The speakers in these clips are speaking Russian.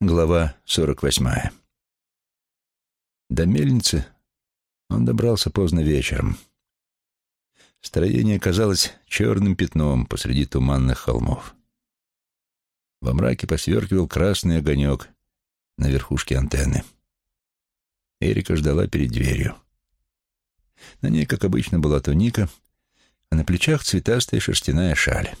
Глава сорок восьмая. До мельницы он добрался поздно вечером. Строение казалось черным пятном посреди туманных холмов. Во мраке посверкивал красный огонек на верхушке антенны. Эрика ждала перед дверью. На ней, как обычно, была туника, а на плечах цветастая шерстяная шаль.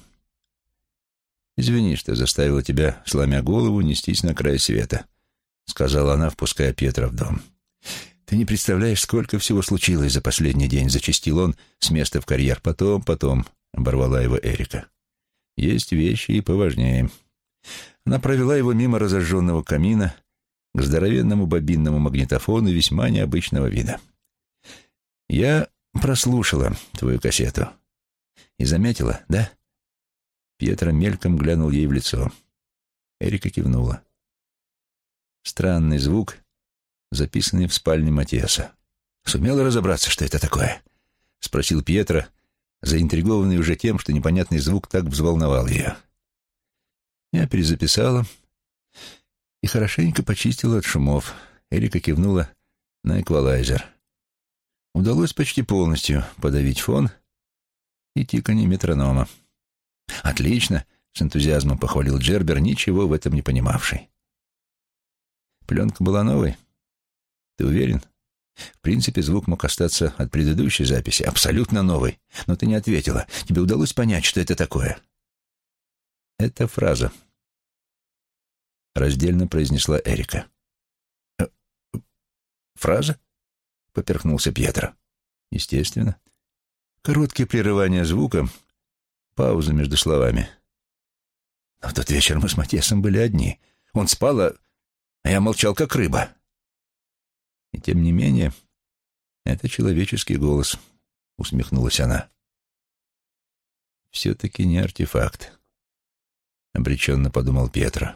«Извини, что заставила тебя, сломя голову, нестись на край света», — сказала она, впуская Петра в дом. «Ты не представляешь, сколько всего случилось за последний день», — зачастил он с места в карьер. «Потом, потом», — оборвала его Эрика. «Есть вещи и поважнее». Она провела его мимо разожженного камина к здоровенному бобинному магнитофону весьма необычного вида. «Я прослушала твою кассету. И заметила, да?» Пьетро мельком глянул ей в лицо. Эрика кивнула. Странный звук, записанный в спальне Матиаса. «Сумела разобраться, что это такое?» — спросил Пьетро, заинтригованный уже тем, что непонятный звук так взволновал ее. Я перезаписала и хорошенько почистила от шумов. Эрика кивнула на эквалайзер. Удалось почти полностью подавить фон и тиканье метронома. «Отлично!» — с энтузиазмом похвалил Джербер, ничего в этом не понимавший. «Пленка была новой? Ты уверен?» В принципе, звук мог остаться от предыдущей записи, абсолютно новый. Но ты не ответила. Тебе удалось понять, что это такое? Это фраза. Раздельно произнесла Эрика. «Э, «Фраза?» — поперхнулся Пьетро. «Естественно. Короткие прерывания звука Пауза между словами. Но в тот вечер мы с Матесом были одни. Он спал, а я молчал, как рыба. И тем не менее, это человеческий голос, усмехнулась она. Все-таки не артефакт, обреченно подумал Петро.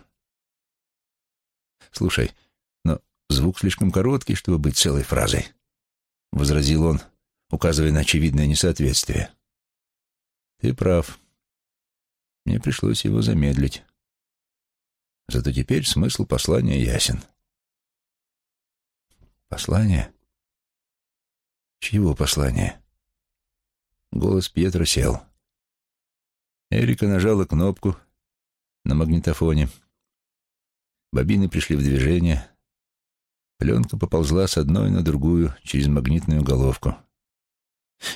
Слушай, но звук слишком короткий, чтобы быть целой фразой, возразил он, указывая на очевидное несоответствие. Ты прав. Мне пришлось его замедлить. Зато теперь смысл послания ясен. Послание? Чьего послания? Голос Пьетро сел. Эрика нажала кнопку на магнитофоне. Бобины пришли в движение. Пленка поползла с одной на другую через магнитную головку.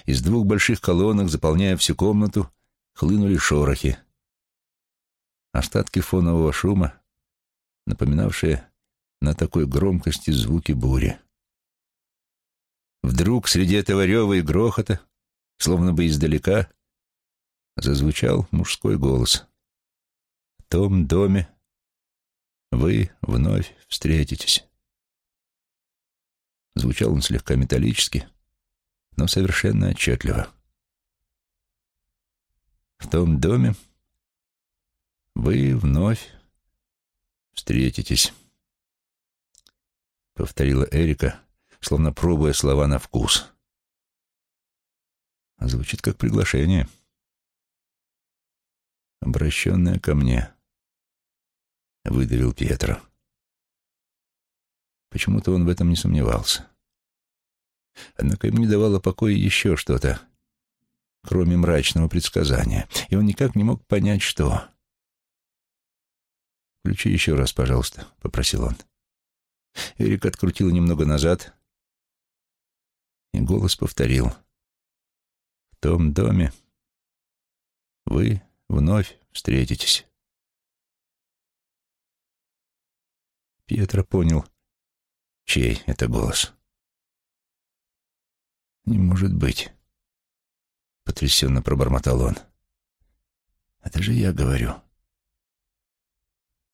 Из двух больших колонок, заполняя всю комнату, хлынули шорохи. Остатки фонового шума, напоминавшие на такой громкости звуки бури. Вдруг среди этого рева и грохота, словно бы издалека, зазвучал мужской голос. «В том доме вы вновь встретитесь». Звучал он слегка металлически, но совершенно отчетливо. В том доме вы вновь встретитесь, повторила Эрика, словно пробуя слова на вкус. Звучит как приглашение, обращенное ко мне, выдавил Пьетро. Почему-то он в этом не сомневался. Однако ему не давало покоя еще что-то, кроме мрачного предсказания, и он никак не мог понять, что. «Включи еще раз, пожалуйста», — попросил он. Эрик открутил немного назад, и голос повторил. «В том доме вы вновь встретитесь». Пьетро понял, чей это голос. «Не может быть», — потрясенно пробормотал он. «Это же я говорю.